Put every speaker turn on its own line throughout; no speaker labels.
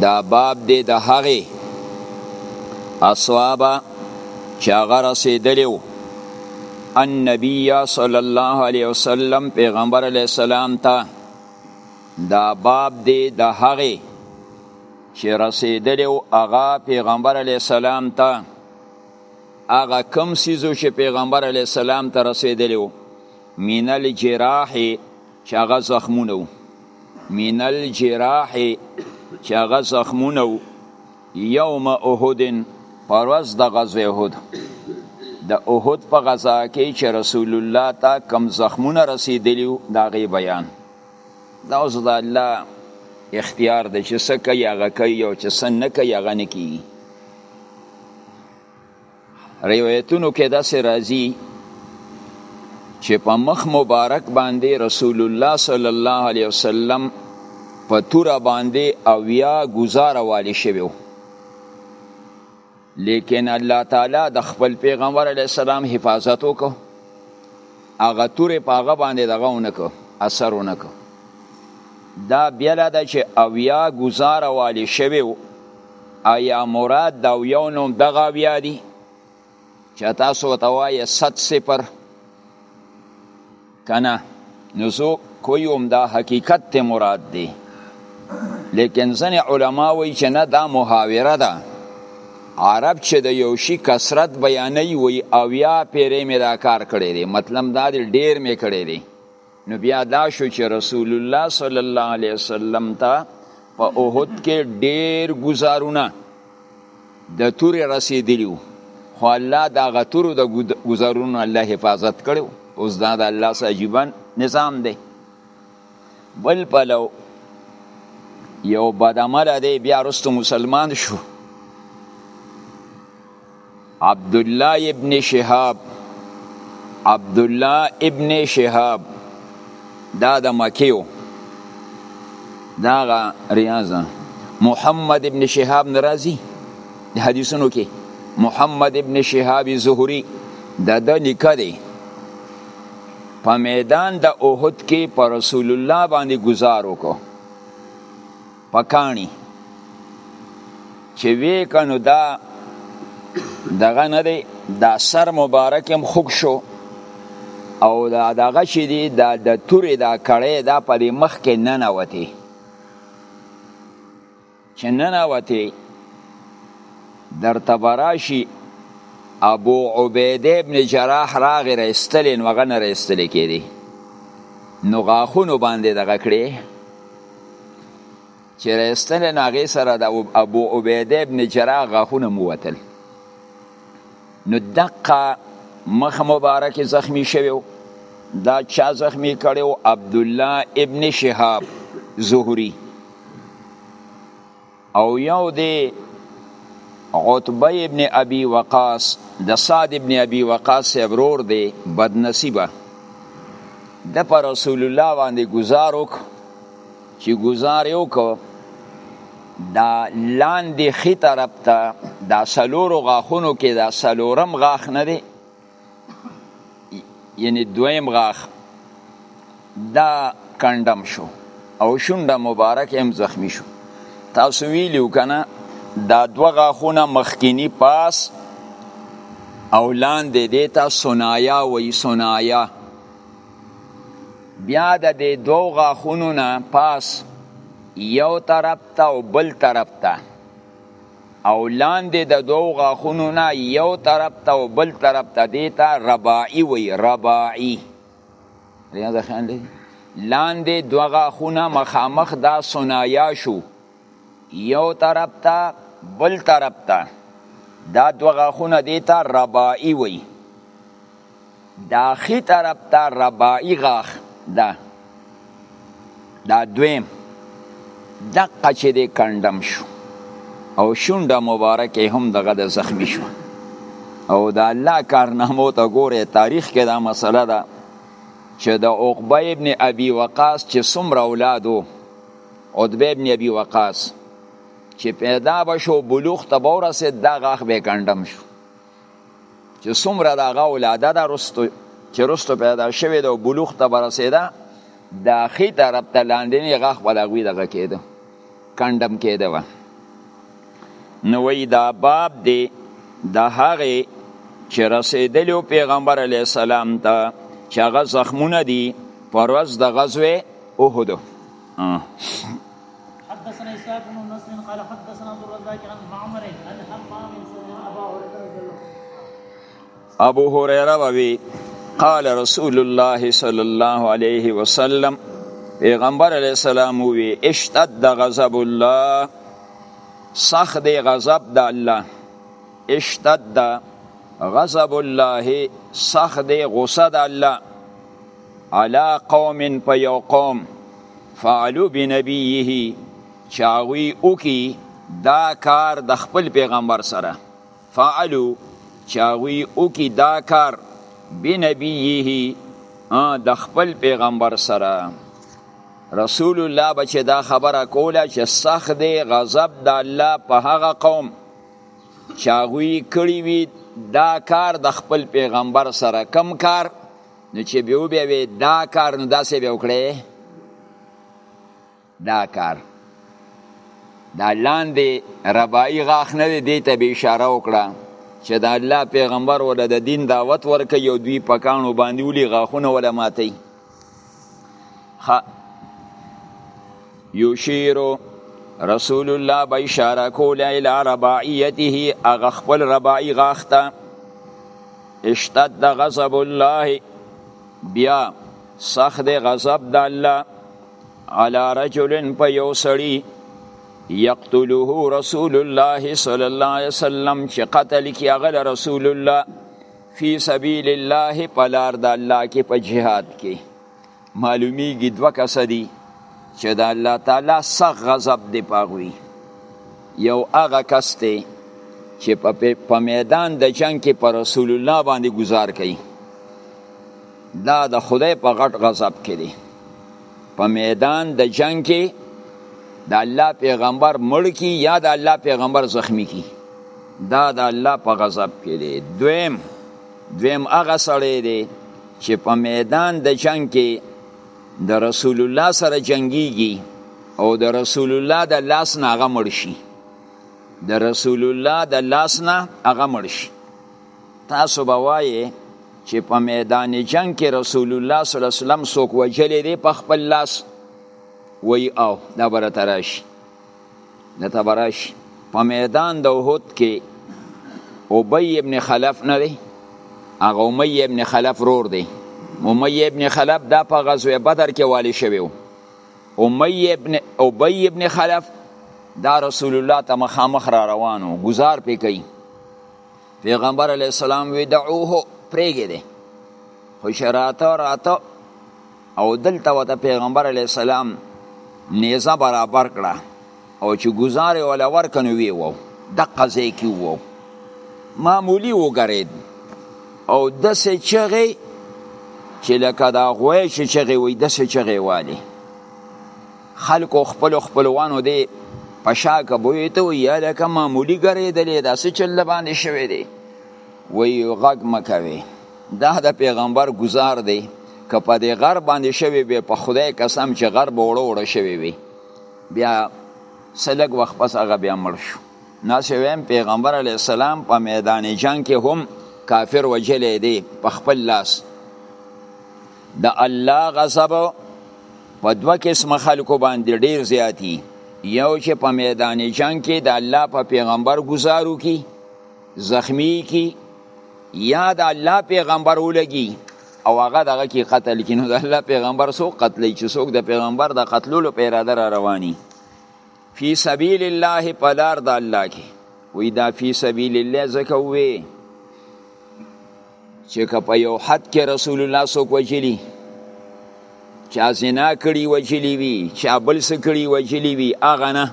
دا باب دی د هغې اصوابه چې هغه رسېدلی و النبي صلی الله علیه وسلم پیغمبر علیه السلام ته دا باب دی د هغې چې رسېدلی و هغه پیغمبر علیه السلام ته هغه کم سیزو چې پیغمبر علیه السلام ته رسېدلی و من الجراح چې هغه زخمونه وو من الجراح چې هغه زخمونه وو یوم احد پر ورځ د غزوه احد د احد په غزا کې چې رسول الله تا کم زخمونه رسیدلی دا غي بیان دا اوس د الله اختیار دی چې څه کوي هغه کوي او چې څه نه کوي هغه نه کوي روایتونو کې داسې راځي چې په مخ مبارک باندې رسول الله صلی الله علیه وسلم په توره باندې او یا گزاره والی شوی لیکن الله تعالی د خپل پیغمبر علی السلام حفاظت وکړو هغه تورې په هغه باندې دغه ونکو اثر ونکو دا بیاله ده چې اویا گزاره والی شوی ایا مراد دا یو نوم دغه اویا دي چې تاسو ته وایې صد صفر کنه نو زه کوی هم دا حقیقت ته مراد دی لیکن ځنې علما وایي چې نه دا محاوره ده عرب چې د یو شي کثرت بیانوي وایي اویا پیرې مې دا کار کړی دی مطلب دا دی ډېر مې کړی دی نو بیا دا شو چې رسول الله صلی الله علیه وسلم ته په اوهد کې ډیر گزارونه د تورې رسیدلی خو الله دا غتورو د گزارونو الله حفاظت کړو اوس دا د الله سره عجیبا نظام دی بل پلو یو بدعمل دی بیا رستو مسلمان شو عبد الله ابن شهاب عبد الله ابن شهاب دا د مکیو داغه ریاضه محمد ابن شهاب ناراضي د حدیثونو کې محمد ابن شهاب زهری د د نیکه دی په میدان د اوهد کې پر رسول الله باندې گزار وکړو په کاڼي چې وی کنو دا دغه نه دی دا سر مبارک هم خوک شو او دا دغه چې دی دا د تورې دا کړی دا په دې مخ کې نه نوتی چې نه نوتی در تبراشی ابو عبیده ابن جراح راغی رستلی نو غنه رستلی کېدی نو غاخونو باندې دغه کړی چې راستنه نو هغې سره د ابو عبیده ابن جراح غاښونه مو وتل نو دقه مخ مبارک زخمی شوی دا چا زخمی کړو عبد الله ابن شهاب زهری او یو دی عتبه ابن ابي وقاص د سعد ابن ابي وقاص ورور دی بدنصیبه د پر رسول الله باندې گزار وک چې گزار یو کو دا لاندې خي طرف ته دا سلورو غاخونو کې دا سلورم غاخ نه دی یعنی دویم غاخ دا کندم شو او شونډه مبارک هم زخمی شو تاسو ویلیو کنه دا دو غاخونه مخکینی پاس او لاندې دیتا سنایا وی سنایا بیا د دې دوو غاښونو نه پاس یو طرف ته او بل طرف ته او لاندې د دوو غاښونو نه یو طرف ته او بل طرف ته دې ته رباعي وي رباعي لاندې دوه غاښونه مخامخ دا صنایا شو یو طرف ته بل طرف ته دا دوه غاښونه دې ته رباعي وي دا خی طرف ته رباعی غاخ ده دا دویم دقه چې د کندم شو او شونډه مبارکه هم دغه د زخمی شو او د الله کارنامو ته ګوره تاریخ کې دا مسله ده چې د عقبه ابن ابي وقاص چې څومره اولادو عتبه ابن ابي وقاص چې پیدا بشو بلوغ ته ورسېد دا غاښ به کندم شو چې څومره د هغه اولاده ده رستو چې رستو پیدا شوې ده او بلوغ ته به رسېده د ښي طرف ته لاندنی غاښ به د هغوی دغه کېده کنډم کېده وه نو وایي دا باب دی د هغې چې رسېدلی و پیغمبر علیه السلام ته چې هغه زخمونه دي پر ورځ د غزوې احدو
حدثنا اسحاق بن نصر قال حدثنا عبد الرزاق عن معمر عن حمام سمع ابا هريره رضي الله
ابو هريره وی قال رسول الله صلى الله عليه وسلم پیغمبر علیہ السلام وی اشتد غضب الله سخت دی غضب د الله اشتد غضب الله سخت دی غصه د الله علا قوم په یو قوم فعلو بنبیه چاوی اوکی دا کار د خپل پیغمبر سره فعلو چاوی اوکی دا کار بنبیه د خپل پیغمبر سره رسول الله بچ دا خبره کوله چې سخت دی غضب د الله په هغه قوم چاغوی کړی وی دا کار د خپل پیغمبر سره کم کار نو چې به وبیا وی دا کار نو داسې به وکړي دا کار دا لاندې ربایی غاخ نه دی دی ته به اشاره وکړه چې دا الله پیغمبر ولا د دین دعوت ورکي یو دوی پکانو باندې ولي غاخونه ولا ماتي یشیر رسول الله به اشاره کوله الی رباعیته هغه خپل رباعی غاخته اشتد غضب الله بیا سخت غضب د الله علی رجل په یو سړی یقتله رسول الله صلی الله علیه وسلم چې قتل کی هغه رسول الله فی سبیل الله په لار د الله کې په جهاد کې معلومیږي دوه کس دي چې د الله تعالی سخت غضب دی پاغوي یو هغه کس دی چې په میدان د جنگ کې پر رسول الله باندې گزار کوي دا د خدای په غټ غضب کې دی په میدان د جنگ کې د الله پیغمبر مړ کی یا د الله پیغمبر زخمی کی دا د الله په غضب کې دی دویم دویم هغه سړی دی چې په میدان د جنگ کې د رسول الله سره جنگیږي او د رسول الله د لاس نه هغه مړ شي د رسول الله د لاس نه هغه مړ شي تاسو به وایې چې په میدان جنگ کې رسول الله صلی الله علیه وسلم څوک وجلې دی په خپل لاس وی او دا برته راشي دته براش په میدان د احد کې ابی ابن خلف نه دی هغه امیه ابن خلف رور دی امیه ابن خلف دا په غزوه بدر کې والی شوی و امیه ابن ابی ابن خلف دا رسول الله ته مخامخ را روانو گزار پې کوي پیغمبر علی السلام وی دعوه پرېږي دی خو شراته راته او دلته وته پیغمبر علی السلام نیزه برابر کړه او چې گزار ولا ورکنو وی وو د قضې کې وو معمولی وګرید او د سه چغې چې لکه دا غوې چې چغې وې د سه چغې والی خلکو خپل خپلوانو دی پشاک بوی ته یا لکه معمولی ګرې دلې دا سه چل باندې شوې دی وی غږ مکوي دا د پیغمبر گزار دی که په دې غر باندې شوی به په خدای قسم چې غر به وړو وړو شوی وي بیا سلګ وخت پس هغه بیا مړ شو ناس ویم پیغمبر علی السلام په میدان جنگ کې هم کافر وجلې دی په خپل لاس د الله غضب په دوه قسم خلکو باندې ډیر زیاتی یو چې په میدان جنگ کې د الله په پیغمبر گزارو کی زخمی کی یا د الله پیغمبر ولګي او هغه دغه کې قتل کړي نو د الله پیغمبر څوک قتلوي چې څوک د پیغمبر د قتلولو په اراده را رواني فی سبیل الله په لار د الله کې وی دا فی سبیل الله ځکه وی چې که په یو حد کې رسول الله څوک وجلی چا زنا کړي وجلی وي چا بل څه کړي وجلی وي هغه نه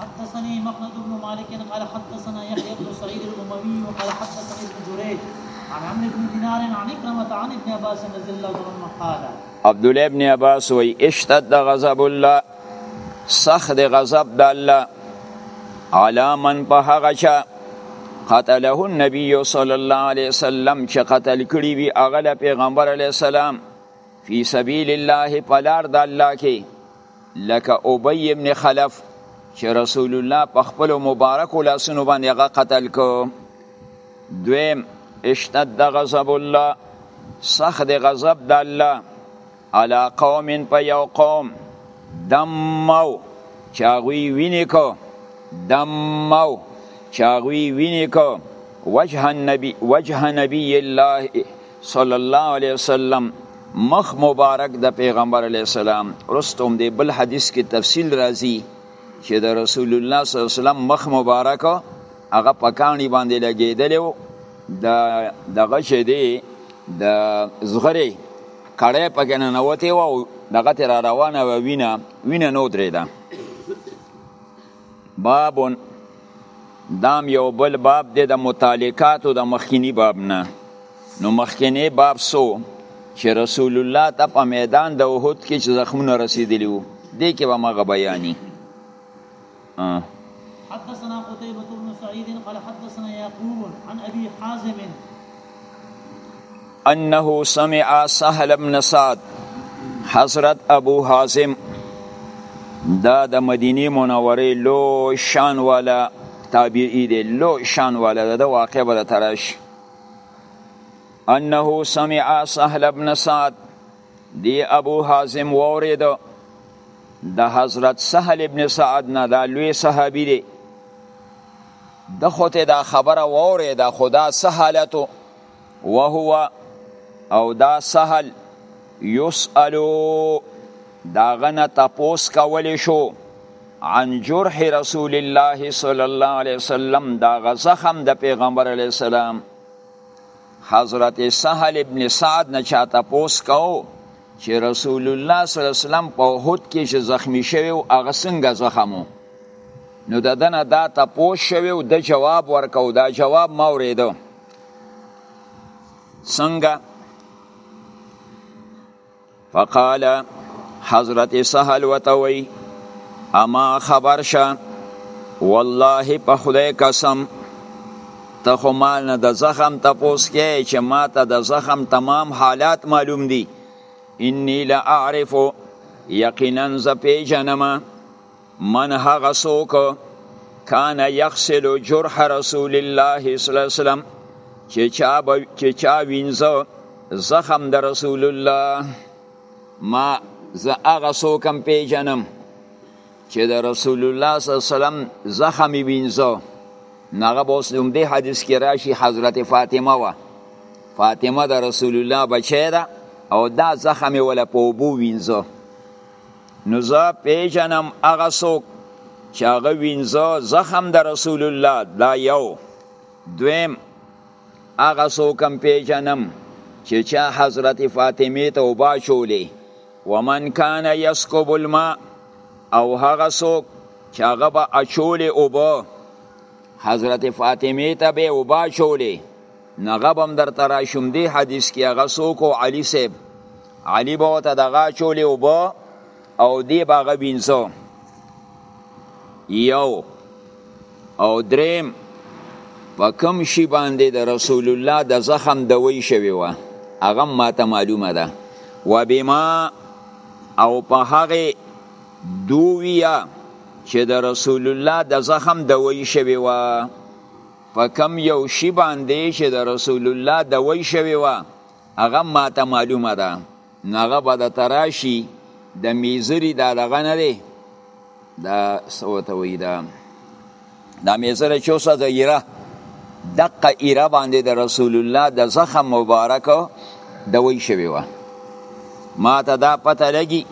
حدثني مخلد بن مالك قال حدثنا يحيى بن سعيد الاموي وقال حدثني ابن جريج عن عمرو بن دينار عن عكرمة عن ابن عباس رضي الله عنه قال
عبد الله بن عباس وي اشتد غضب الله سخت غضب د الله علا من په هغه چا قتله النبي صلی الله علیه وسلم چې قتل کړی وي هغه پیغمبر علیه السلام فی سبیل الله پلار د الله کې لکه ابی ابن خلف چې رسول الله په خپل مبارک لاسونو باندې هغه قتل کو دویم اشتد غضب الله سخت غضب د الله علا قوم په یو قوم دمو چاغوی ویني کو دمو چاغوی ویني کو وجه النبی وجه نبی الله صلی الله علیه وسلم مخ مبارک د پیغمبر علی السلام رستم دی بل حدیث کې تفصیل راځي چې د رسول الله صلی الله علیه وسلم مخ مبارک هغه پکانی باندې لګیدل او د دغه شه دی د زغری کړه پکې نه نوته او دغه تر روانه وینه وینه نو درې ده باب دام یو بل باب دی د متعلقاتو د مخکینی باب نه نو مخکینی باب سو چې رسول الله ته په میدان د احد کې چې زخمونه رسیدلی وو دې کې به مغه بیانې
حدثنا قتيبة بن سعيد قال حدثنا يعقوب عن أبي حازم
انه سمع سهل بن سعد حضرت ابو حازم دا د مدینه منورې لو شان والا تابعی دی لو شان والا د واقع به تراش انه سمع سهل بن سعد دی ابو حازم وورید د حضرت سهل ابن سعد نه دا لوی صحابي دی ده خو ته دا خبره واورېده خو دا سهالت وهو او دا سهل یسألو دا غنه تپوس کولی شو عن جرح رسول الله صلی الله علیه وسلم دا غزخم د پیغمبر علیه السلام حضرت سهل ابن سعد نه چاته پوس کو چې رسول الله صلی الله علیه وسلم په احد کې چې زخمی شوی او هغه څنګه زخم و نو د دنه دا تپوس شوی او د جواب ورکاو دا جواب ما اوریدو څنګه فقال حضرت سهل وتوي اما خبر شه والله په خدای قسم ته خو ما نه د زخم تپوس کې چې ما ته د زخم تمام حالات معلوم دي انی لا اعرف یقینا ز پیجنم من هغه سوک کان یغسل جرح رسول الله صلی الله علیه وسلم چې چا به چې چا وینځه زخم د رسول الله ما زه هغه سوکم پیجنم چې د رسول الله صلی الله علیه وسلم زخم وینځو نغه به اوس نوم دی حدیث کې راشي حضرت فاطمه وا فاطمه د رسول الله بچی ده او دا زخم ولا په وبو وینځو نو زه پیژنم هغه څوک چې هغه وینځو زخم د رسول الله دا یو دویم هغه څوک هم پیژنم چې چا حضرت فاطمه ته اوبه اچولې ومن کان یسکب الماء او هغه څوک چې هغه به اچولې اوبه حضرت فاطمه ته به اوبه اچولې نو هغه به هم درته راشم دې حدیث کې هغه څوک او علي صاحب علي به ورته دغه اچولې اوبه او دې به هغه وینځه یو او دریم په کوم شي باندې د رسول الله د زخم دوی شوی و هغه ماته معلومه ده و بما او په هغه دویا چې د رسول الله د زخم دوی شوی و په کم یو شی باندې چې د رسول الله دوی شوی و هغه ماته معلومه ده نو هغه به د تراشي د میزری دا دغه نه دی دا سوته وی دا دا میزره چوسه د ایره دقه ایره باندې د رسول الله د زخم مبارک د وی شوی و ما ته دا پته لګی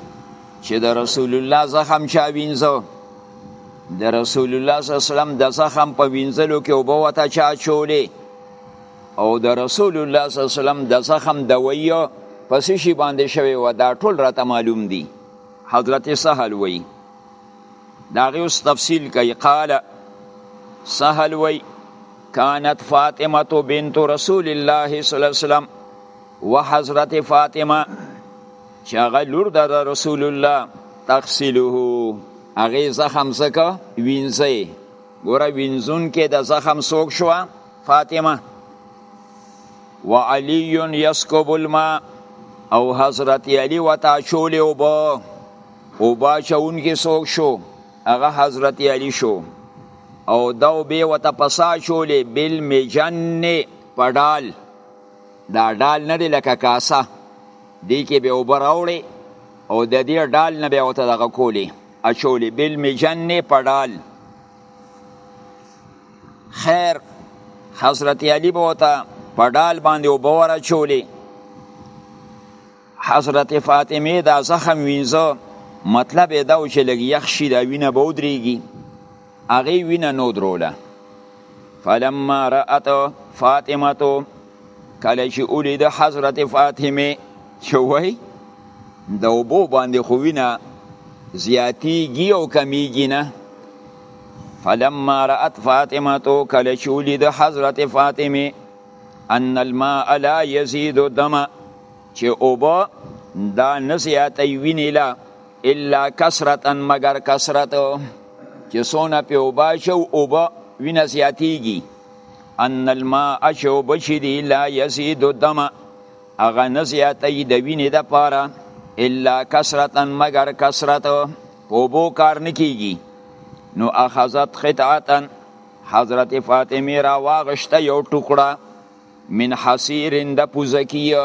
چې د رسول الله زخم چا وینځو د رسول الله صلی الله علیه وسلم د زخم په وینځلو کې وبو ته چا چولې او د رسول الله صلی الله علیه وسلم د زخم د ویو پس شي باندې شوی و دا ټول راته معلوم دي حضرت سهل وی دا غیوس تفصیل کوي قال سهل وی كانت فاطمه بنت رسول الله صلی الله علیه وسلم وحضرت فاطمه چې هغه لور د رسول الله تغسله هغه زخم سکه وینځي ګوره وینځون کې د زخم سوک شو فاطمه وعلي يسكب الماء او حضرت علي وتا چولې او با او با چون کې سوک شو هغه حضرت علي شو او داو به وتا پسا چولې بل مجن پډال دا ډال نه دی لکه کاسه دی کې به اوبر اوړي او د دې ډال نه به وته دغه کولی اچولی بل مجن پډال خیر حضرت علی به وته په ډال باندې او باور چولې حضرت فاطمه دا زخم وینځه مطلب دا و چې لګ یخ شي دا وینه به ودرېږي هغه وینه نو دروله فلما رأت فاطمه کله چې ولید حضرت فاطمه چې وای د اوبو باندې خو وینه زیاتیږي او کمیږي نه فلما رأت فاطمه تو کله چې ولید حضرت فاطمه ان الماء لا يزيد الدم چې اوبه دا نه زیاتې وینې لا الا کثرتا مگر کثرت چې سونه په اوبا شو اوبه وینه زیاتیږي ان الماء چې اوبه چې دي لا یزید الدم هغه نه زیاتوي د وینې دپاره الا کثرتا مګر کثرت په اوبو کار نه کیږي نو اخذت قطعتا حضرت فاطمه را واغشته یو ټوکړه من حسیر د پوزکیه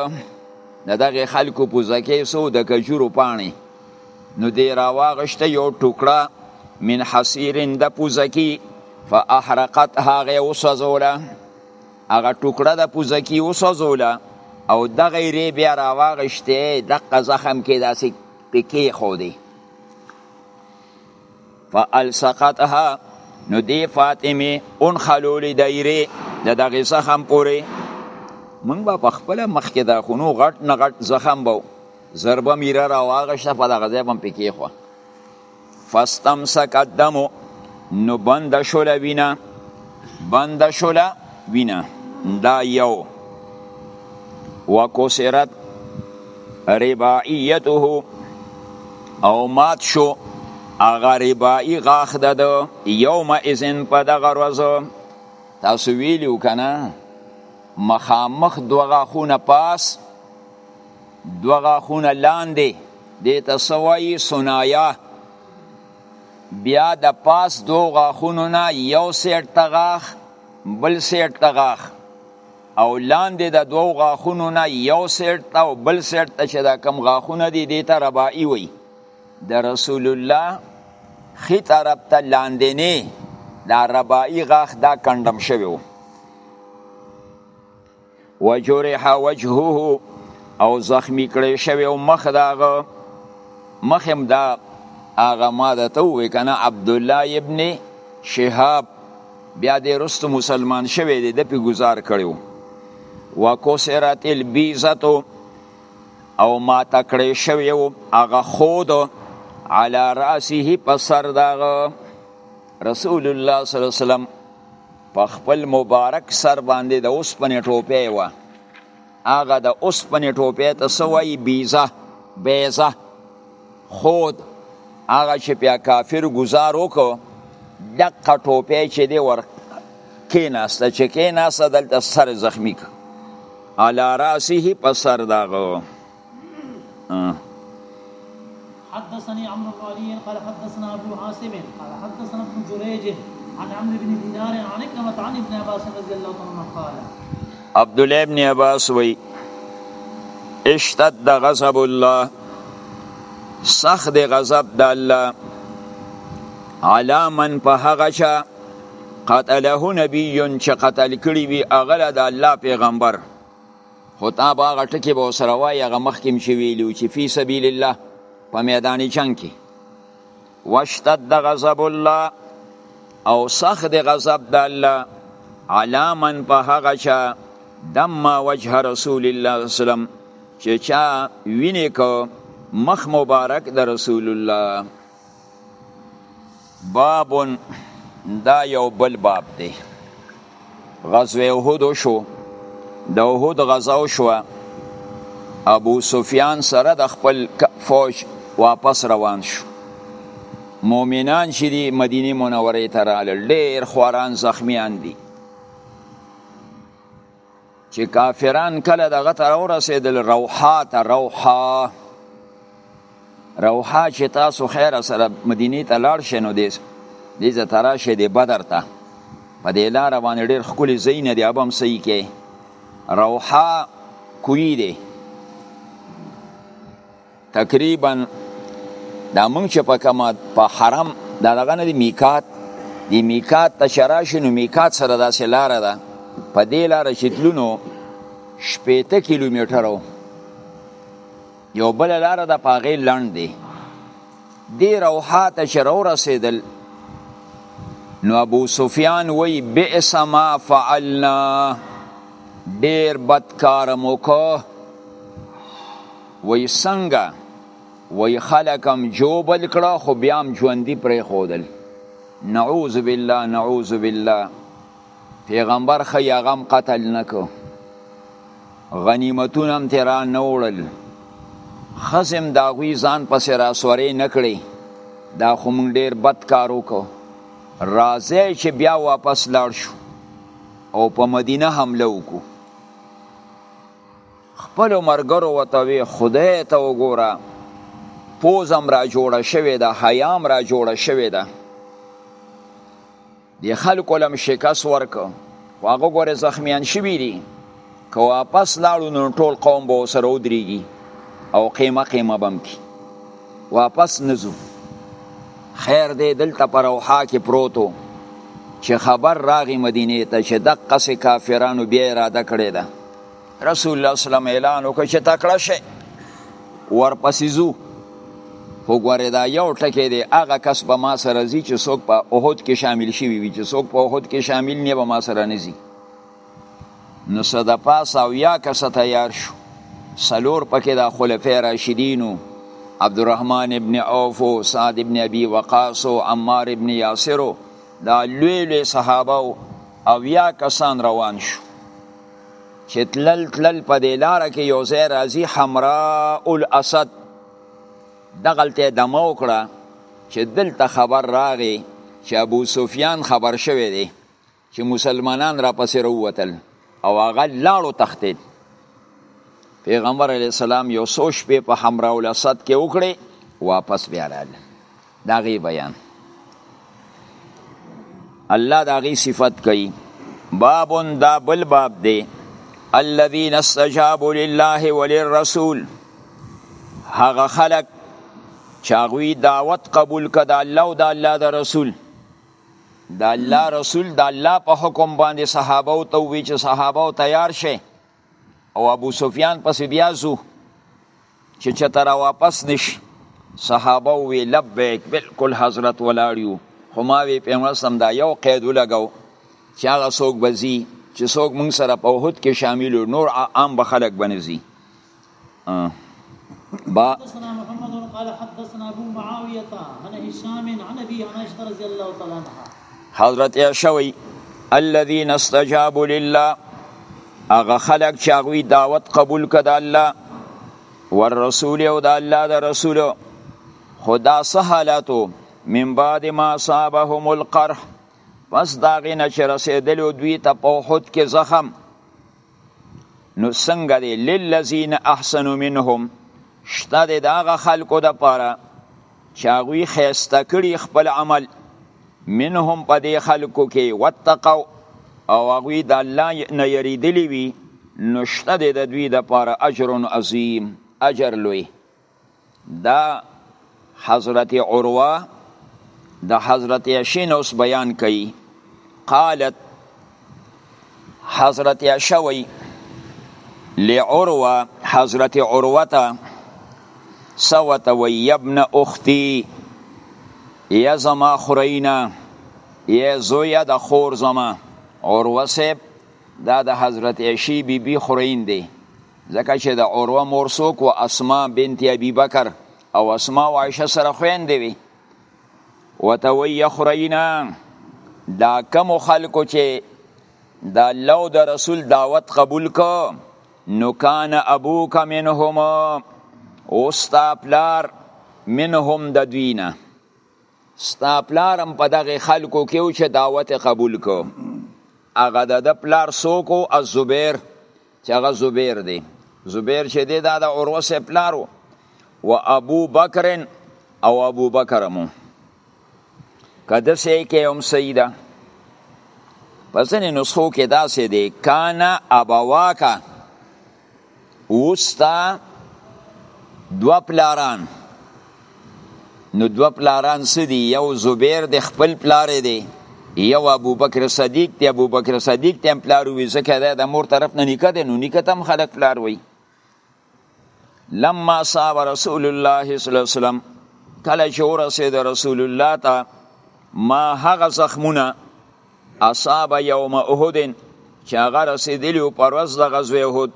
د دغه خلکو پوزکې سو د کجورو پانی نو دی راواغشته یو ټوکړه من حسیرن د پوزکی فاحرقت هغه وسوزوله هغه ټوکړه د پوزکی وسوزوله او د غیرې بیا راواغشته د زخم کې داسې پکې خو دی فالسقطها نو دی فاطمه اون خلولې دایره د دغه زخم پورې مونږ به په خپل مخ کې دا خونو غټ نه غټ زخم بو ضربه میره را واغشته په دغه ځای باندې پکې خو فاستمسک الدم نو بند شول وینا بند شول وینا دا یو وکسرت رباعیته او مات شو اغا رباعی غاخ ده ده یوم ازن پا ده غروزو تاسو ویلیو کنه مخامخ دو غاخونه پاس دوه غاښونه لاندې دې ته څه وایي سنایا بیا د پاس دو غاښونو نه یو سیټ ته غاښ بل سیټ ته غاښ او لاندې د دوو غاښونو نه یو سیټ ته او بل سیټ ته چې دا کم غاښونه دي دې ته رباعي وایي د رسول الله ښي طرف ته لاندنی دا رباعي غاښ دا کنډم شوی و وجرح وجهه او زخمی کړی شوی او مخ داغه مخم دا هغه ما د تو وکنه عبد الله ابن شهاب بیا د رست مسلمان شوی دی د پی گزار کړو وکسرت البیزتو او ما تکړی شوی او هغه خود علی راسه په سر داغه رسول الله صلی الله علیه وسلم په خپل مبارک سر باندې د اوسپنې ټوپی و هغه د اوسپنې ټوپی ته څه وایي بیزه بیزه خود هغه چې بیا کافر ګزار وکړو دقه ټوپی چې دی ور کیناسته چې کیناسته دلته سر زخمی که علا راسه په سر داغو
حدثني عمرو بن علي قال حدثنا ابو عاصم قال حدثنا ابن جريج عن عمرو بن دينار عن كما عن ابن عباس رضي الله عنه قال
عبد الله بن عباس وي اشتد غضب الله سخت دی غضب د الله علا من په هغه چا قتله نبی چې قتل کړی وي هغه د الله پیغمبر خو تا به هغه ټکي به ورسره وایي هغه مخکې هم چې ویلي و چې فی سبیل الله په میدان جنګ کې واشتد غضب الله او سخت د غضب د الله علا من په هغه چا دما وجه رسول الله صلی الله علیه وسلم چې چا وینې کو مخ مبارک د رسول الله باب دا یو بل باب دی غزوه احد شو د احد غزا شو ابو سفیان سره د خپل فوج واپس روان شو مؤمنان چې دی مدینه منوره ته راغلل ډیر خوران زخمیان دي چې کافران کله دغه ته ورسېدل روحا ته روحا روحا چې تاسو خیر سره مدینه ته لاړ شئ نو دې دې ځای ته راشئ د بدر ته په دې لاره باندې ډېر ښکلي ځایونه دي هغه هم صحیح کې روحا کوی دی تقریبا دا مونږ چې په کما په حرم دا دغه نه دی میقات دی میقات ته شراشي نو میقات سره داسې لار ده په دې لار چې تلونو شپېته کیلومترو یو بل لار ده په هغې لنډ دی دې روحا ته چې راورسېدل نو ابو سفیان وی بئس ما فعلنا ډیر بد کار مو کو وای څنګه وای خلک هم جوبل کړه خو بیا هم ژوندي پرې خودل نعوذ بالله نعوذ بالله پیغمبر خی هغه قتل نکو غنیمتونه هم تیرا نه وړل خزم دا غوی ځان پسې را سورې نکړي دا خو مونږ ډیر بد کار وکړو راځي چې بیا واپس لاړ شو او په مدینه حمله وکړو خپلو مرګرو ورته وې خدای ته وګوره پوزم را جوړه شوې ده حیام را جوړه شوې ده د خلکو لم شکست ورک خو هغه ګورې زخمیان شوي دي که واپس لاړو نو ټول قوم به سره ودرېږي او قیمه قیمه بم کی واپس نزو خیر دی دلته پر اوحا کې پروتو چې خبر راغی مدینه ته چې دقه سه کافرانو بیا اراده کړې ده رسول الله صلی الله اعلان وکړ چې تکړه شي ورپسې زو خو ګوره دا یو ټکی دی هغه کس به ما سره ځي چې څوک په احد کې شامل شوي وي چې څوک په احد کې شامل نه به ما سره نه ځي نو څه د پاسه او یا کسه تیار شو څلور پکې د خلفای راشدینو عبدالرحمن ابن عوف و سعد ابن ابي وقاص و عمار ابن یاسر دا لوی لوی صحابه او یا کسان روان شو چې تلل تلل په دې لار کې یو ځای راځي حمراء الاسد دغلته دمه وکړه چې دلته خبر راغی چې ابو سفیان خبر شوی دی چې مسلمانان را پسې وروتل او هغه لاړو تختید پیغمبر علی السلام یو سوش په حمراء الاسد کې وکړي واپس بیا راغله دا غي بیان الله دا غي صفت کوي باب دا بل باب دی الذين استجابوا لله وللرسول هغه خلق چاغوی دعوت قبول کده الله او د الله د رسول د الله رسول د الله په حکم باندې صحابه او ته وی چې صحابه او تیار شه او ابو سفیان پس بیا زو چې چتر واپس نش صحابه وی لبیک بالکل حضرت ولاړیو خو ما وی پیغمبر سم دا یو قید لګاو چې هغه څوک بزی چې څوک مونږ سره په وحد کې شامل نور عام به خلک بنزي
با حدثنا محمد قال حدثنا ابو معاويه عن هشام عن ابي عائشه رضي الله تعالى عنها
حضرت عائشه الذين استجابوا لله هغه خلق چې هغه دعوت قبول کړه د الله والرسول او د الله د رسول خدا سهالاتو من بعد ما صابهم القرح پس داغه نه چې رسیدلو دوی ته په خود کې زخم نو څنګه دی للذین احسنوا منهم شته دی د هغه خلکو دپاره چې هغوی ښایسته کړي خپل عمل منهم په دې خلکو کې واتقوا او هغوی د الله نه یریدلي وي نو شته دی د دوی دپاره اجر عظیم اجر لوی دا حضرت عروه د حضرت عشی نوس بیان کوي قالت حضرت عشی وی لعروه حضرت عروه ته سوته وی ابن اختی یا زما خورینا یا زویا د خور زما عروه صاحب دا د حضرت عشی بی بی خورین دی ځکه چې د عروه مور څوک و اسما بنت ابي بکر او اسما او عائشه سره خويندې وي وته وی یخرینا دا کم خلکو چې دا لو د رسول دعوت قبول کو نو کان ابوک منهم اوستا پلار منهم د دوینه ستا پلار هم په دغه خلکو کې چې دعوت قبول کو هغه د پلار سوکو الزبیر چې هغه زبیر دی زبیر چې دی دا د عروه صاحب پلار و و ابو بکر او ابو بکر مو که داسې کې هم صحیح ده په ځینې نسخو کې داسې دی کانا ابواکا اوستا دو پلاران نو دوه پلاران څه دي یو زبیر د خپل پلار دی یو ابو بکر صدیق دی ابو بکر صدیق تم پلار وی ځکه دا د مور طرف نه نکاح دی نو نکاح تم خلق پلار وی لما صاب رسول الله صلی الله علیه وسلم کله چې ورسید رسول الله ته ما هغه زخمونه اصاب یوم احد چې هغه رسیدلی پر ورځ د غزوه احد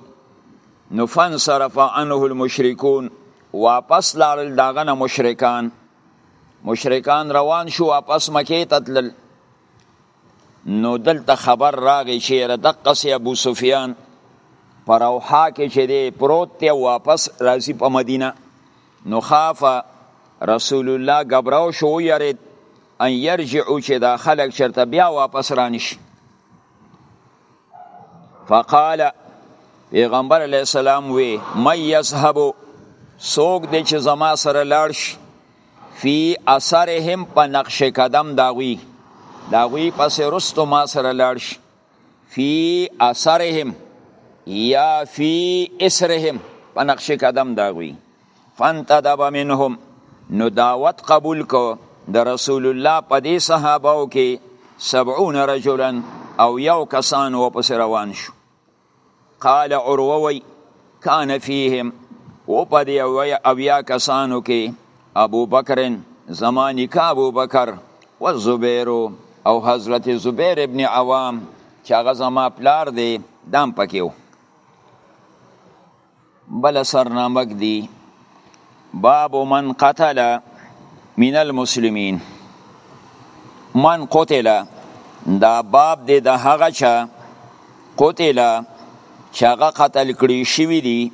نو فانصرف عنه المشرکون واپس لاړل داغه نه مشرکان مشرکان روان شو واپس مکه ته تلل نو دلته خبر راغی چې ردقه سی ابو سفیان پر اوحا کې چې دی پروت دی واپس راځي په مدینه نو خاف رسول الله غبراو شو یرید ان یرجعو چې دا خلک چرته بیا واپس رانشي فقال پیغمبر علی السلام وی مې یذهب سوق د چې زما سره لاړ شي فی اثرهم په نقش قدم داوی داوی پس رستو ما سره لاړ شي فی اثرهم یا فی اسرهم په نقش قدم داوی فانتدب منهم نو دعوت قبول کو د رسول الله په دې صحابه او کې 70 رجلا او یو کسان و پس روان شو قال عروه وی کان فیهم او په دې او یا کسانو کې ابو بکر زمانی کا ابو بکر و زبیر او حضرت زبیر ابن عوام چې هغه زما پلار دی دام پکې و بل سرنامک دی باب من قتل من المسلمین من قتل دا باب دی د هغه چا قتل چې هغه قتل کړی شوی دی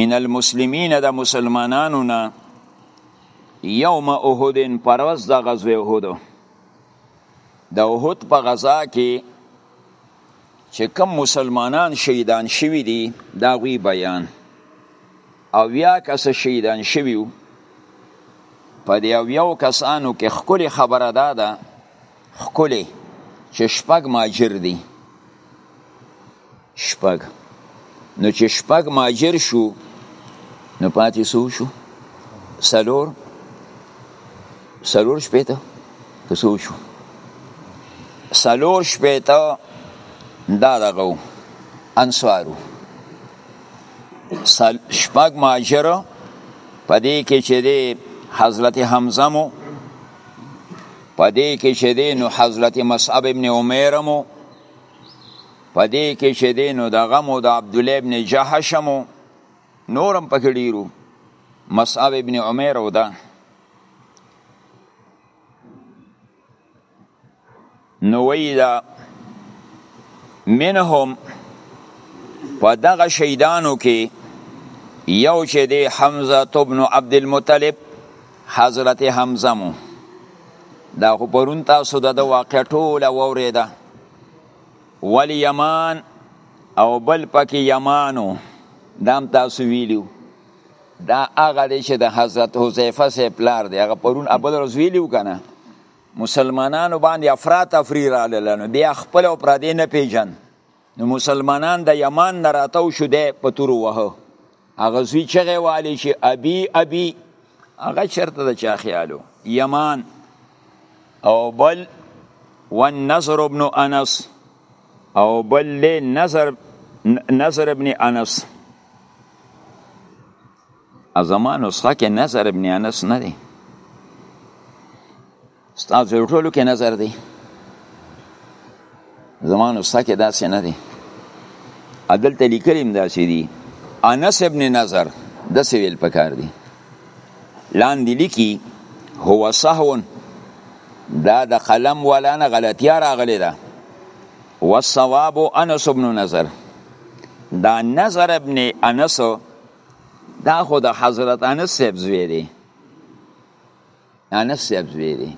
من المسلمین د مسلمانانو نه یوم احد پروز د غزوه احد د احد په غزا کې چې کوم مسلمانان شهیدان شوي دي دا غوی بیان او یا کس شهیدان شوي په دې او یو کسانو کې خکلی خبره دا ده خکلی چې شپږ ماجر دي شپږ نو چې شپږ ماجر شو نو پاتې سو شو سلور سلور شپیته که څو شو سلور شپیته دا دغو انصارو سل شپږ ماجرو په دې کې چې دی حضرت حمزه مو په دې کې چې دی نو حضرت مصعب ابن عمیر مو په دې کې چې دی نو دغه مو د عبد الله ابن جحش مو نورم پکې ډیرو مصعب ابن عمیر او ده نو وی دا منهم په دغه شهیدانو کې یو چې دی حمزه ابن عبد المطلب حضرت حمزه مو دا خو پرون تاسو د واقع ټوله ووریده ولی یمان او بل پکې یمانو دام تاسو ویلیو دا هغه دی چې د حضرت حذیفه سه پلار دی هغه پرون ابل روز ویلو کنه مسلمانانو باندې افراط افری را لنو بیا خپل او پردې نه پیژن نو مسلمانان د یمن نه راتاو شو دی په تور وه هغه زوی چغه والی چې ابي ابي هغه چرته د چا خیالو یمن او بل والنصر ابن انس او بل نظر نظر ابن انس ازما نسخه کې نظر ابن انس نه دی ستاسو ټولو کې نظر دی زما نسخه کې داسې نه دی عدلته لیکلیم داسې دی انس ابن نظر د سویل پکار دی لاندې لیکي هو سهو دا د قلم ولا نه غلطیا راغلی ده والصواب انس ابن نظر دا نظر ابن انس دا خو د حضرت انس صاحب زوی دی انس صاحب زوی دی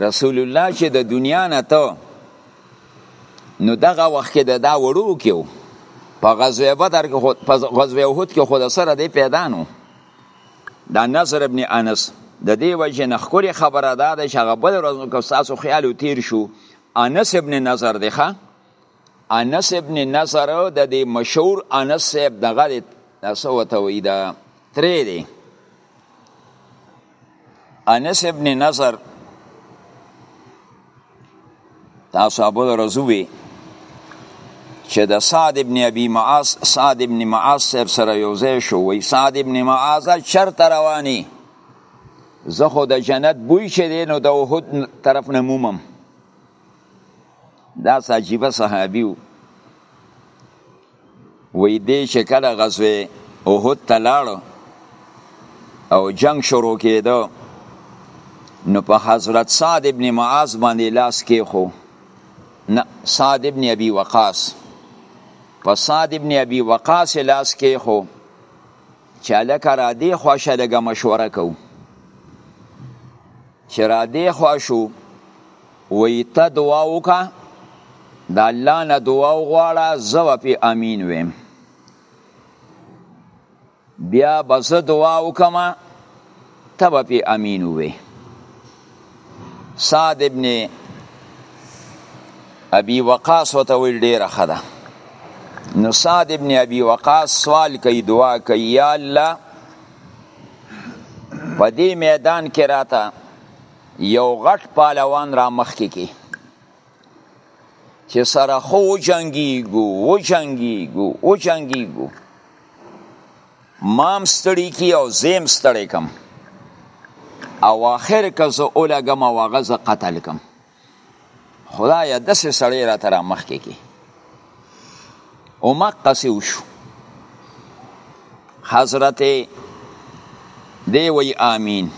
رسول الله چې د دنیا نه ته نو دغه وخت کې د دا وړو کې په غزوه بدر کې خود په غزوه احد کې خود سره دی پیدا نو دا نظر ابن انس د دې وجه نه خوري خبره ده چې هغه بل ورځ نو که تاسو خیال تیر شو انس ابن نظر دی ښه انس ابن نصر د دې مشهور انس صاحب دغه دی تاسو وته وی دا ترې دی انس ابن نصر تاسو ابو رزوی چې د سعد ابن ابي معاص سعد ابن معاص سره سره یو ځای شو وی سعد ابن معاص چرته رواني زه خو د جنت بوی چې دی نو د احد طرف نه مومم دا عجیبه صحابي وو وی دی چې کله غزوه احد ته لاړ او جنگ شروع کېده نو په حضرت سعد ابن معاذ باندې لاس کې خو نه سعد ابن ابي وقاص په سعد ابن ابي وقاص لاس کې خو چې الکه را دی خوښه لږه مشوره کو چې را دی خوښو وی ته دعا وکا د الله نه دعا وغواړه زه به پې امین ویم بیا به زه دعا وکم ته به پې امین وې سعد ابن ابي وقاص وته ویل ډیره ښه ده نو سعد ابن ابي وقاص سوال کوي دعا کوي یا الله په دې میدان کې راته یو غټ پالوان را مخکې کې چې سره خو جنگیږو و جنگیږو و جنگیږو مام ستړي کی او زیم ستړي کم او آخر که زه اولګم او هغه زه قتل کم خدای داسې سړی راته را مخکې کې همقسې وشو حضرت دی وی آمین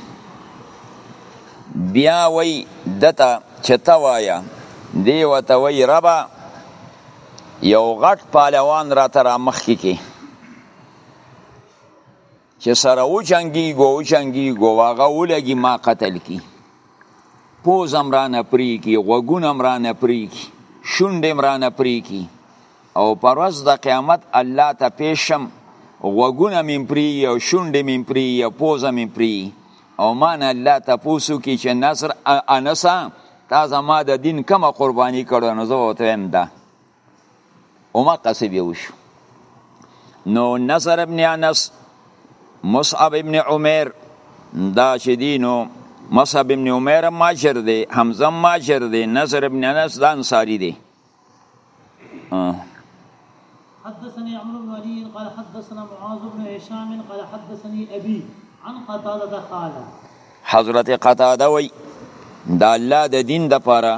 بیا وی دته چې ته وایه دی ورته وی ربه یو غټ پالوان راته را مخکې کې چې سره و جنګیږو او جنګیږو هغه ولګي ما قتل کی پوز هم رانه پرې کی غوږونه هم رانه پرې کی شونډې هم رانه پرې کی او پر ورځ د قیامت الله ته پیش شم غوږونه مې پرې او شونډې مې پرې او پوز مې پرې او ما نه الله تاسو کی چې نصر انسا تا زما د دین کومه قرباني کړو نو زه وته هم ده او ما قصې به وشو نو نظر ابن انس مصعب ابن عمر دا چې دینو مصعب ابن عمر ماجر دی حمزه ماجر دی نظر ابن انس دا انصاری دی آه.
حدثني عمرو بن علي قال حدثنا معاذ بن هشام قال حدثني ابي عن قتاده قال
حضرت قتاده وی دا الله د دین د پاره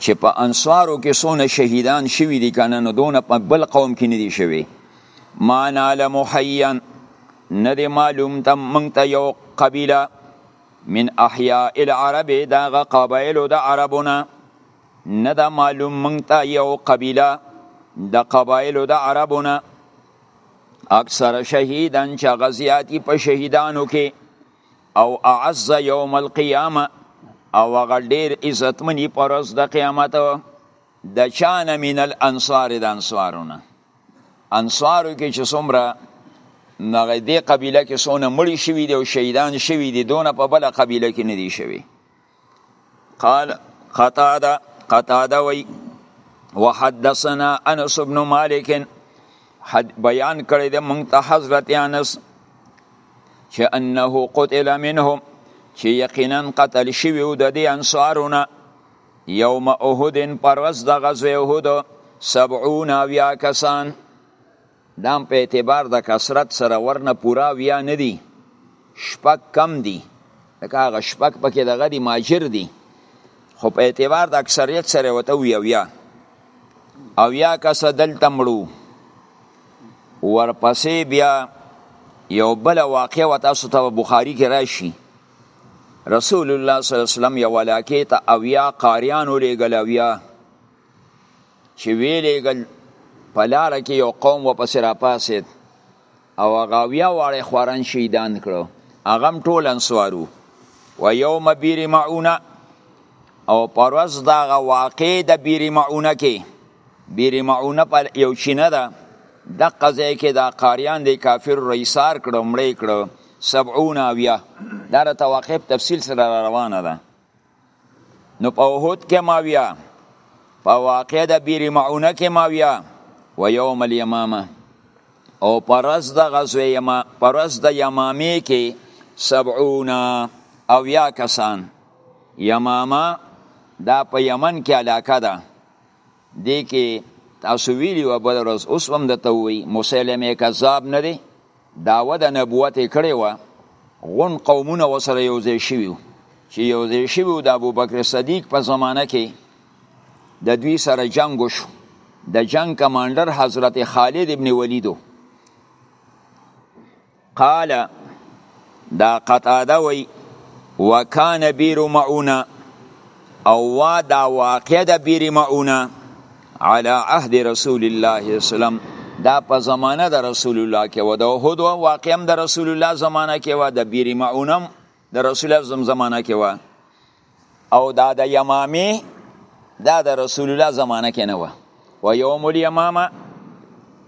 چې په انصارو کې سونه شهیدان شوی دي کنه نو دونه په بل قوم کې نه دي شوی ما نعلم حیا نه دی معلوم ته مونږ ته یو قبیله من احیاء العرب دا غ قبایل د عربونه نه دا معلوم مونږ ته یو قبیله د قبایل د عربونه اکثر شهیدان چې غزیاتی په شهیدانو کې او اعز یوم القیامه او هغه ډیر عزتمنی پر ورځ د قیامت د چانه من الانصار د انصارونه انصارو کې چې څومره نغه دې قبیله کې څونه مړي شوي دي او شهیدان شوي دي دونه په بله قبیله کې نه دي شوي قال قتاده قتاده وی وحدثنا انس بن مالک حد بیان کړی د مونږ ته حضرت انس چې انه قتل منهم چې یقینا قتل شوی و د دې انصارونه یوم احد پر ورځ د غزوه احد 70 اویا کسان دا هم په اعتبار د کثرت سره ورنه پوره اویا نه دي شپږ کم دي لکه هغه شپږ پکې دغه دي ماجر دي خو په اعتبار د اکثریت سره ورته وي اویا اویا کسه دلته مړو ورپسې بیا یو بل واقع و تاسو ته بخاری کې راشي رسول الله صلی الله علیه وسلم یو علاقه ته اویا قاریان ولېږل اویا چې ویلېږل په لاره کې یو قوم وپسې راپاسېد او هغه اویا واړه خواران شهیدان کړو هغه هم ټول انصارو و یوم بیر معونه او پر ورځ د هغه واقع د بیر معونه کې بیر معونه په یو چینه ده دقه ځای کې دا قاریان د کافر رئیسار کړو مړی کړو سبعون اویا دا راته واقع تفصیل سره روانه ده نو په احد کې ماویا په واقع د بیر معونه کې ماویا و یوم الیمامه او پرز د غزوه یما پرز د یمامه کې 70 او یا کسان یمامه دا په یمن کې علاقه ده دې کې تاسو ویلی و بل ورځ اوس هم د توي مسلمه کذاب نه دی داوه د نبوت کړي و غون قومونه وسره یو ځای شوی چې یو ځای شوی د ابو بکر صدیق په زمانه کې د دوی سره جنگ وشو د جنگ کمانډر حضرت خالد ابن ولیدو قال دا قطاده وی وکان بیر معونه او وا دا واقع د بیر معونه علی عهد رسول الله صلی الله علیه وسلم دا په زمانه د رسول الله کې و د احد واقع هم د رسول الله زمانه کې و د بیر معونم د رسول الله زمانه کې و او دا د یمامه دا د رسول الله زمانه کې نه و و یوم الیمامه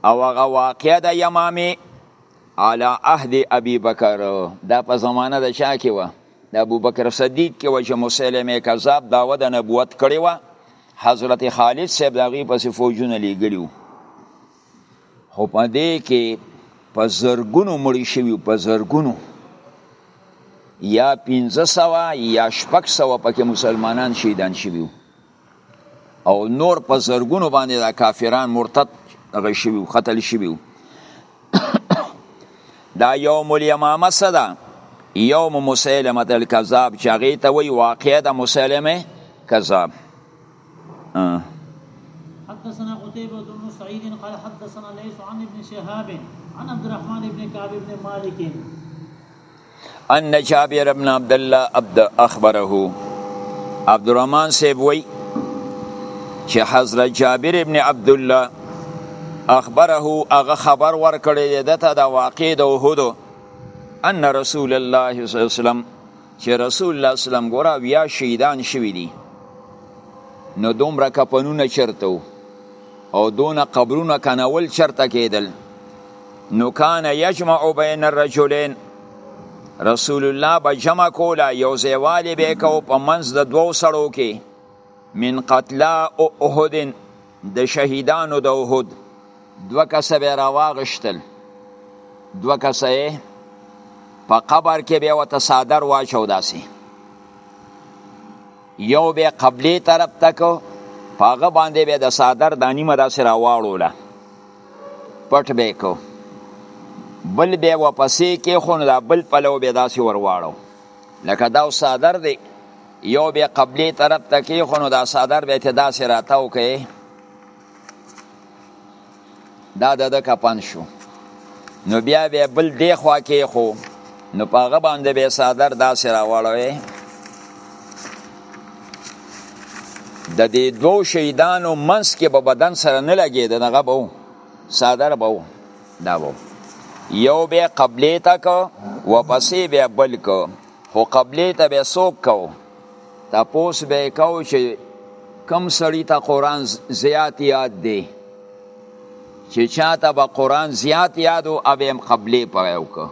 او هغه واقع د یمامه علی عهد ابي بکر دا په زمانه د چا کې و د ابو بکر صدیق کې و چې مسلمه کذاب داوه د نبوت کړی و حضرت خالد صاحب دغه پس فوجونه لیګلیو خو په دې کې په زرګونو مړي شوي په زرګونو یا 1500 یا 600 پکې مسلمانان شهیدان شوي او نور په زرګونو باندې دا کافران مرتد هغه شوي قتل شوي دا یوم الیمامه څه ده یوم مسلمه الکذاب چې هغې ته وایي واقع د مسلمه کذاب
حدثنا قتيبة بن سعيد قال حدثنا ليس عن ابن شهاب عن عبد الرحمن بن كعب بن مالك
ان جابر بن عبد الله عبد اخبره عبد الرحمن صاحب وی چې حضرت جابر ابن عبد الله اخبره هغه خبر ورکړی دی دته د واقع د وحود ان رسول الله صلی الله علیه وسلم چې رسول الله اسلام ګورا ویا شهیدان شوی دي نو دومره کپنونه چرته او دونه قبرونه کنول چرته کېدل نو کان یجمع بین الرجلین رسول الله به جمع کوله یو ځایوالی به یې کو په منځ د دوو سړو کې من قتلا احد د شهیدانو د احد دوه کسه به راواغشتل دوه کسه په قبر کې به وته صادر واچو داسي یو به قبله طرف تکو پاغه باندې به د صادر دانی مدا سره واړوله پټ به کو بل به واپسې کې خون دا بل پلو به داسي ورواړو لکه دا صادر دی یو به قبلی طرف ته کې خو نو دا صدر به ته داسې راتاو کې دا د د کپن شو نو بیا به بل دی خوا کې خو نو په هغه باندې به صدر داسې راوړوي د دې دوو شهیدانو منس کې به بدن سره نه لګي دغه به صدر به دا به یو به قبلی تک و پسې به بل کو خو قبلې ته به څوک کو تپوس به کو چې کم سړی ته قرآن زیات یاد دی چې چاته به قرآن زیات یادو ابه هم قبلې پرې وکړو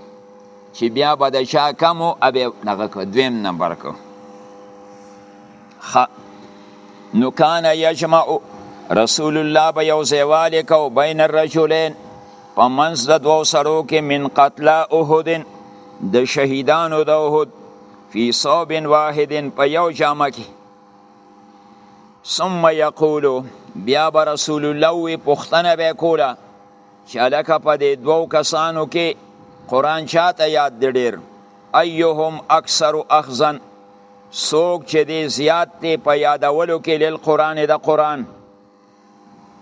چې بیا به د چا کم و ابه نغه کو دویم نمبر کو خ نو کان یجمع رسول الله به یو زیواله کو بین الرجلین په منځ د دوو سړو کې من قتل احدن د شهیدانو د احد فی صوب واحد په یو جامه کې ثم یقول بیا به رسول الله وی پښتنه به کوله چې الکه په دې دوو کسانو کې قران چاته یاد دی ډیر ایهم اکثر اخذا سوک چې دې زیات دی په یادولو کې لیل قران د قران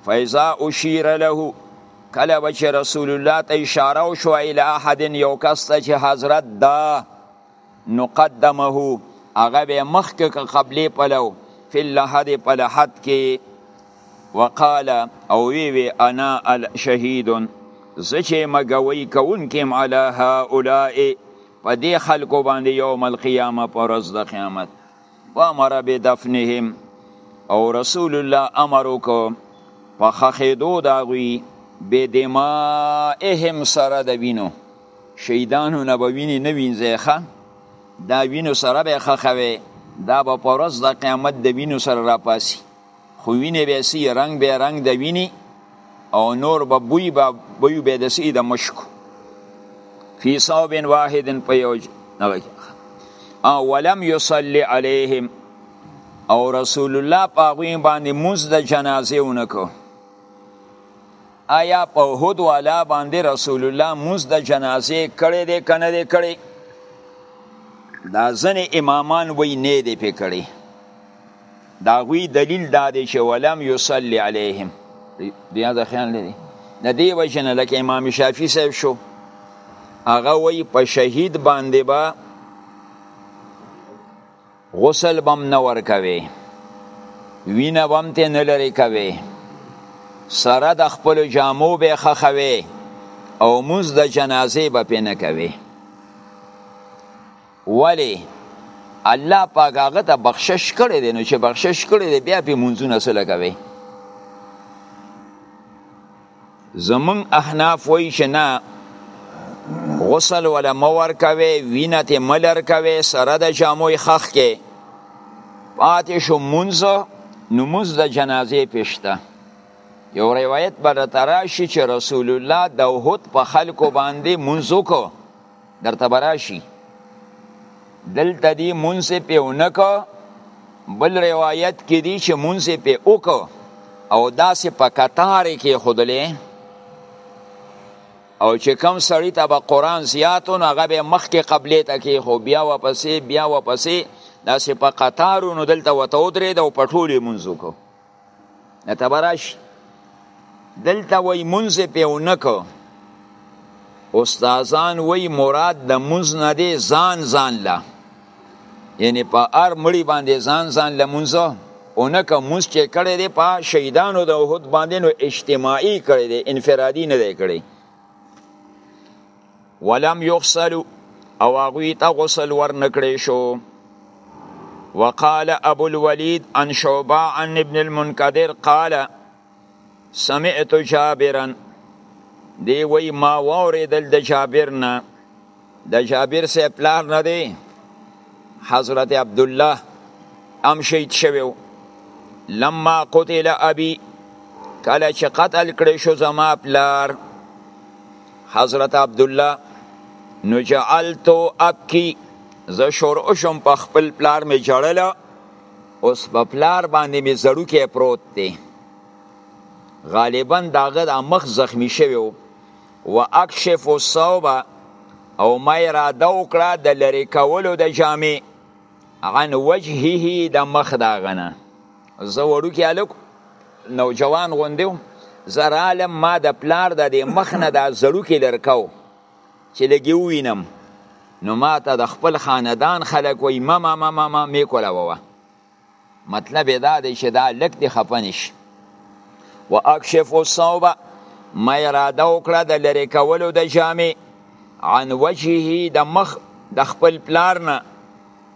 فاذا اشیر له کله به چې رسول الله ته اشاره وشو الی احد یو کس ته چې حضرت دا نو قدمه هغه به مخکې که قبلې پلو فی اللحد په لحد کې وقال او وی وی انا شهید زه چې مګوي کوونکې م علی هؤلاء په دې خلکو باندې یوم القیامه پر ورځ د قیامت وامر بدفنهم او رسول الله امر وکړ په خخېدو دا غوي به دمائهم سره د وینو شهیدانو نه به وینې نه وینځی ښه دا وینو سره به خخوي دا به په ورځ د قیامت د وینو سره راپاسي خو وینې به سی رنگ به رنگ د ویني او نور به بوی به بوی به د سی د مشکو فی صوب واحد په یو او ولم یصلی علیهم او رسول الله په غوی باندې موز د جنازې ونکو آیا په هود والا باندې رسول الله موز د جنازې کړي دې کنه دې کړي دا ځنې امامان وای نه دې پکړي دا غوی دلیل دا دی چې ولم یصلی علیهم بیا د خیال لري د دې وجه نه لکه امام شافعي صاحب شو هغه وی په شهید باندې به با غسل بم نه ور کوي وینه بم ته نه لري کوي سره د خپل جامو به خخوي او موز د جنازې به پې نه کوي ولی الله پاک هغه ته بخشش کړی دی نو چې بخشش کړی دی بیا په منځونه سره کوي زمون احناف وای چې نه غسل ولا مور کوي وینه ته ملر کوي سره د جاموي خخ کې پاتې شو منځ نو منځ د جنازې پښته یو روایت بر تراشی چې رسول الله د وحد په خلکو باندې منځ وکړو درته براشي دلته دی مونږ په اونکو بل روایت کې دی چې مونږ په اوکو او داسې په قطار کې خودلې او چې کم سړی ته به قران زیاتو نو هغه به مخ کې قبلې ته کې خو بیا واپسې بیا واپسې داسې په قطارونو دلته وته ودرېد او په ټولې مونږ وکړو نتبراش دلته وای منځ په اونکو استادان وای مراد د منځ نه دی ځان ځان لا یعنی په ار مړی باندې ځان ځان لمونځه اونکه موس چې کړی دی په شهیدانو د احد باندې نو اجتماعي کړی دی انفرادي نه دی کړی ولم یغسلو او هغوی ته غسل ورنکړی شو وقال ابو الولید ان شعبا ان ابن المنقدر قال سمعت جابرا دی وی ما واوریدل د جابر نه د جابر سه پلار نه دی حضرت عبدالله هم شهید شوی و لما قتل ابي کله چې قتل کړی شو زما پلار حضرت عبدالله نو جعلتو ابکی زه شروع شم په خپل پلار می جړله اوس په پلار باندې می زړو کې پروت دی غالبا داغه د مخ زخمی شوی و و اکشف الصوب او ما اراده وکړه د لری کولو د جامع عن وجهه د مخ دا غنه زه وړو کې الک نو جوان غوندیو زر عالم ما د پلار د دې مخ نه د زړو کې لرکاو چې لګي وینم نو ما ته د خپل خاندان خلک وای ماما ماما ما می کوله ووه مطلب یې دا دی چې دا لک دې خفه نشي و اکشف الصوبه ما اراده وکړه د لرې کولو د جامې عن وجهه د مخ د خپل پلار نه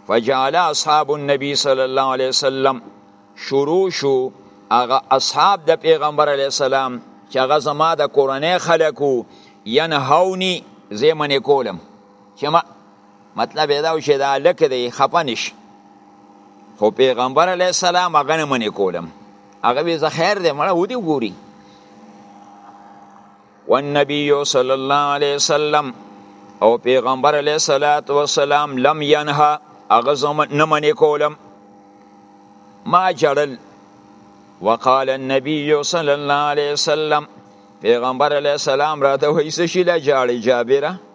فجعل اصحاب النبي صلی الله علیه وسلم شروع شو هغه اصحاب د پیغمبر علیه السلام چې هغه زما د کورنۍ خلکو ینهونی زیمنې کولم چې ما مطلب یې دا و چې دا هلک دی خفه نه شي خو پیغمبر علیه السلام هغه نه منې کولم هغه وی زه خیر دی مړه ودی ګوري والنبي صلی الله علیه وسلم او پیغمبر علیه الصلاۃ والسلام لم ينها هغه زم نه منې کولم ما جړل وقال النبي صلی الله علیه وسلم پیغمبر علیه السلام راته وایي څه شي لا جاړي جابره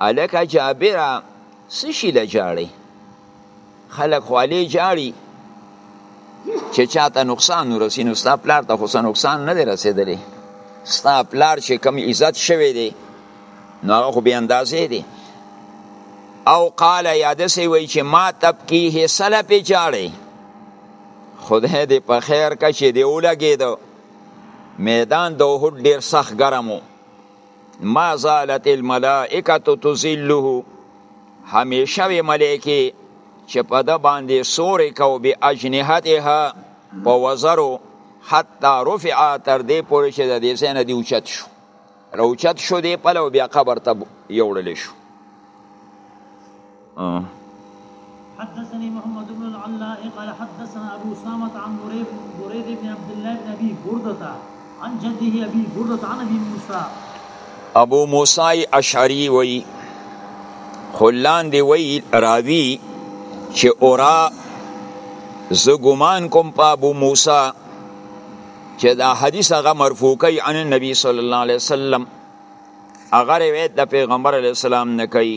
الکه جابره څه شي له جاړي خلک خو علي جاړي چې چاته نقصان ورسي نو ستا پلار ته خو څه نقصان نه دی رسېدلی ستا پلار چې کم عزت شوی دی نو هغه خو بې اندازې دی او قال یا داسې وایي چې ما تبکیه سله پې جاړی خدای دې په خیر که چې دې ولګېدو میدان د احد ډېر سخت ګرم و ما زالت الملائکه تزله همیشه وی ملائکه چې په د باندې سورې کو به اجنحتها په وزرو حتی رفع تر دې پورې چې د دې سینه دی اوچت شو روچت شو دې په لو بیا قبر ته یوړل شو
حدثني محمد بن العلاء قال حدثنا ابو اسامه عن بريد بريد بن عبد الله بن ابي برده عن جده ابي برده عن ابي موسى
ابو موسی اشعری وی خلان دی وی راوی چې اورا زه ګمان کوم په ابو موسی چې دا حدیث هغه مرفوع کوي عن النبي صلی الله علیه وسلم هغه روایت د پیغمبر علیه السلام نه کوي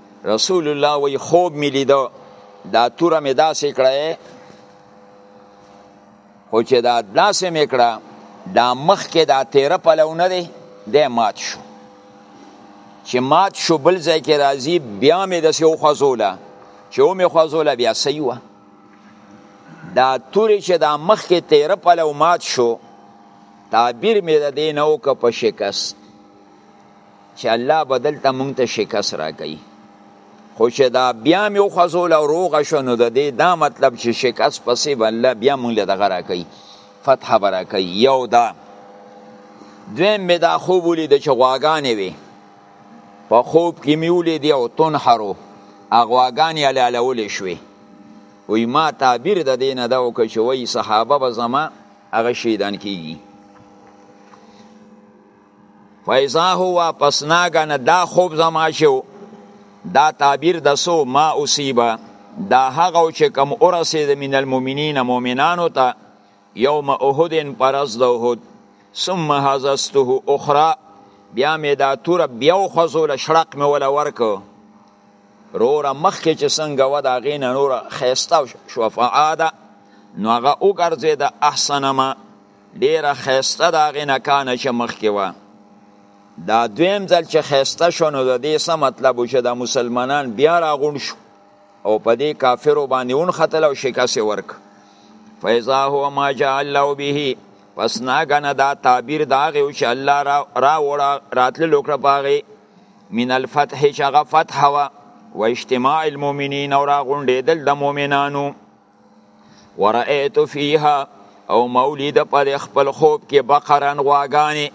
رسول الله وی خوب می لیدو دا توره می داسې کړه خو چې دا داسې می کړه دا مخ کې دا تیره پلو نه دی دی مات شو چې مات شو بل ځای کې راځي بیا می داسې وخوځوله چې و می خوځوله بیا صحیح وه دا توری چې دا مخ کې تیره پلو مات شو تعبیر می د دې نه وکړه په شکست چې الله به دلته مونږ ته شکست راکوي خو چې دا بیا مې وخوځول او روغه شو نو د دې دا مطلب چې شکست پسې به الله بیا مونږ له دغه راکوي فتح به راکوي یو دا دویم مې دا خوب ولید چې غواګانې وي په خوب کې مې ولیدې او تنحرو غواګانې حلالولې شوې وی ما تعبیر د دې نه دا وکړ چې وایي صحابه به زما هغه شهیدان کیږي فیضا هو واپس ناګنه دا خوب زما شو دا تعبیر د سو ما اصیبه دا هغه چې کم اورسید من المؤمنین مؤمنانو ته یوم احد پرز د احد ثم حزسته اخرى بیا می دا تور بیا خزول شړق می ولا ورک رورا مخکې چې څنګه و دا غین نور خيستا شفاعه نو هغه وګرځید احسن ما ډیره خیسته دا غی نکانه چې مخکې وه دا دویم ځل چې خیسته شو نو د دې څه مطلب و چې دا مسلمانان بیا راغون شو او په دې کافرو باندې اون ختل او شکست ورک فیضا هو ما جعل له به پس ناګنه دا تعبیر دا غی چې الله را را وړه راتل لوکړه پاغي من الفتح شغه فتح وا و اجتماع المؤمنین او را غونډېدل د مؤمنانو ورأیت فیها او مولید په خپل خوب کې بقرن غواګانې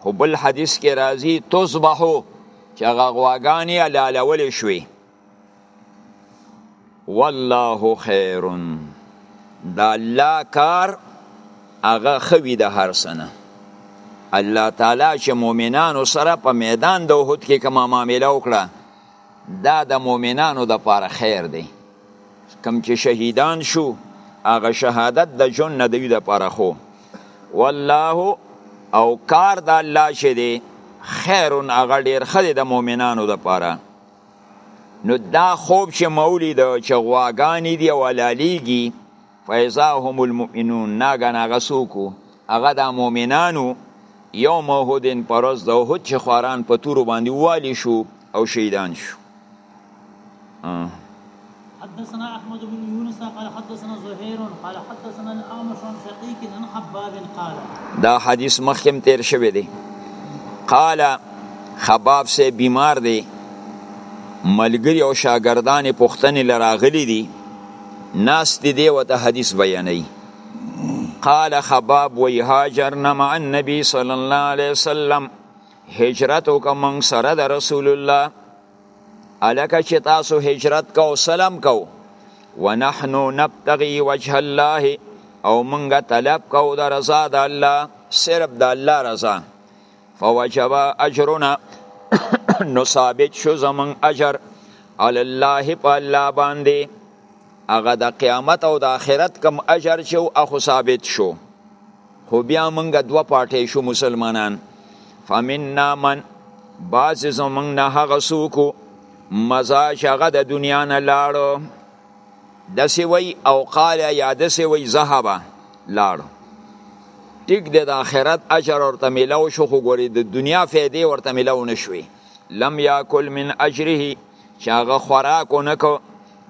خو بل حدیث کې راځي تذبحو چې هغه غواګانې حلالولې شوې والله خیر دا الله کار هغه خوي د هر سنه الله تعالی چې مؤمنانو سره په میدان د وحود کې کومه معامله وکړه دا د مؤمنانو د پاره خیر دی کم چې شهیدان شو هغه شهادت د جون نه دوی د پاره خو والله او کار د الله چې دی خیر هغه ډیر خدای د مؤمنانو د پاره نو دا خوب چې مولید چې غواګانی دی ولالیږي فاذا هم المؤمنون ناګن هغه څوک هغه د مؤمنانو یوم احد پرز د احد چې خواران په تورو باندې والی شو او شهیدان شو
حدثنا احمد بن يونس قال حدثنا زهير قال حدثنا الاعمش عن شقيق عن خباب قال
دا حدیث مخکم تیر شوی دی قال خباب سے بیمار دی ملګری او شاګردان پښتنې لراغلی دي ناست دی وته حدیث بیانوي قال خباب وی هاجرنا مع النبي صلى الله عليه وسلم هجرت وکړه موږ سره د رسول الله الکه چې تاسو هجرت کو سلام کو ونحن نبتغي وجه الله او موږ طلب کو د رضا د الله صرف د الله رضا فوجب اجرنا نو ثابت شو زمون اجر علی الله په الله باندې هغه د قیامت او د آخرت کم اجر شو اخو ثابت شو خو بیا مونږ دوه پارټې شو مسلمانان فمننا من بعض زمونږ نه هغه څوک مزاج هغه د دنیا نه لاړو دسی وای او قال یا دسی وای ذهب لاړ ټیک د آخرت اجر ورته ملاو شو خو ګوري د دنیا فائدې ورته ملاو نشوي لم یاکل من اجره چې هغه خوراک ونکو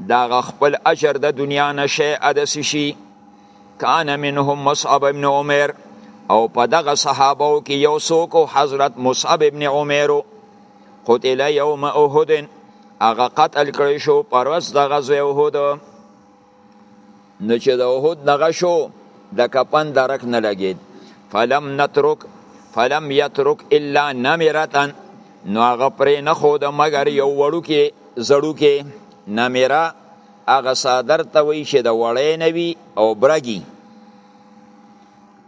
دا خپل اجر د دنیا نشه ادس شي کان منهم مصعب ابن عمر او په دغه صحابه کې یو څوک حضرت مصعب ابن عمر قتل یوم احد هغه قتل کړی شو پر ورځ د غزوه احد نو چې د احد دغه شو د کپن درک نه لګید فلم نترک فلم یترک الا نمرتن نو هغه پرې نه خو د مگر یو وړو کې زړو کې نمره هغه صادر ته وی چې د وړې نه وی او برګي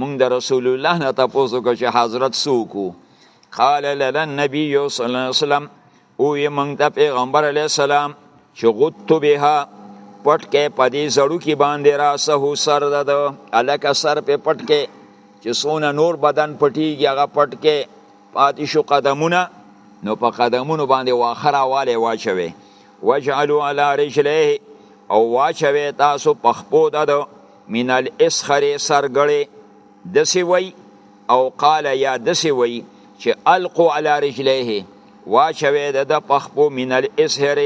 مونږ د رسول الله نه تاسو وکړو چې حضرت سوکو قال لنا النبي صلی الله علیه وسلم او یې مونږ ته پیغمبر علی السلام چې غوت بها پټ کې پدې زړو کې باندې راسه سر د الک سر په پټ کې چې سونه نور بدن پټیږي هغه پټ کې پاتې شو قدمونه نو په قدمونو باندې واخره والے واچوي وجعلوا على رجليه او واچوي تاسو په خپو ددو من الاسخر سرګړې دسې وای او قال یا دسې وای چې القو علی رجلیه واچوي د د پخپو من الاسهر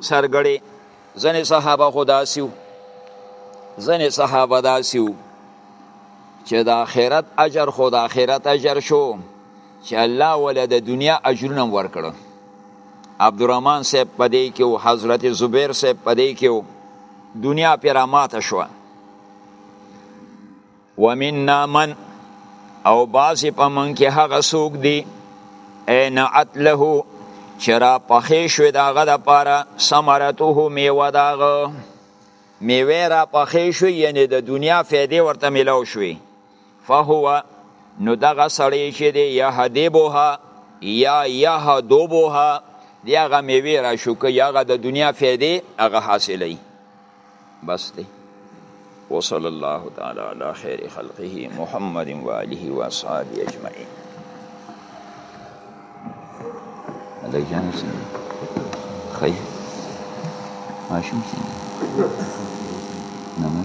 سرګړې ځنې صحابه خدا سیو ځنې صحابه دا سیو چې د آخرت اجر خو د آخرت اجر شو چې الله ولا د دنیا اجرونه ورکړو عبدالرحمن صاحب پدې کې او حضرت زبیر صاحب پدې کې دنیا پې راماته شوه ومنا من او بعضې په موږ کې هغه څوک دي انعت له چې را پخې شوې د هغه دپاره ثمرته میوه د هغه میوه را پخې شوې یعنې د دنیا فایدې ورته میلاو شوې فهو نو دغه سړی چې دی یهدبوها یا یهدبوها دی هغه میوې را شو که هغه د دنیا فیدې هغه حاصلی بس دی وصلی الله تعالی علی خیر خلقه محمد و آله و اصحابه اجمعین علی جان سین خیر ماشوم سین نمر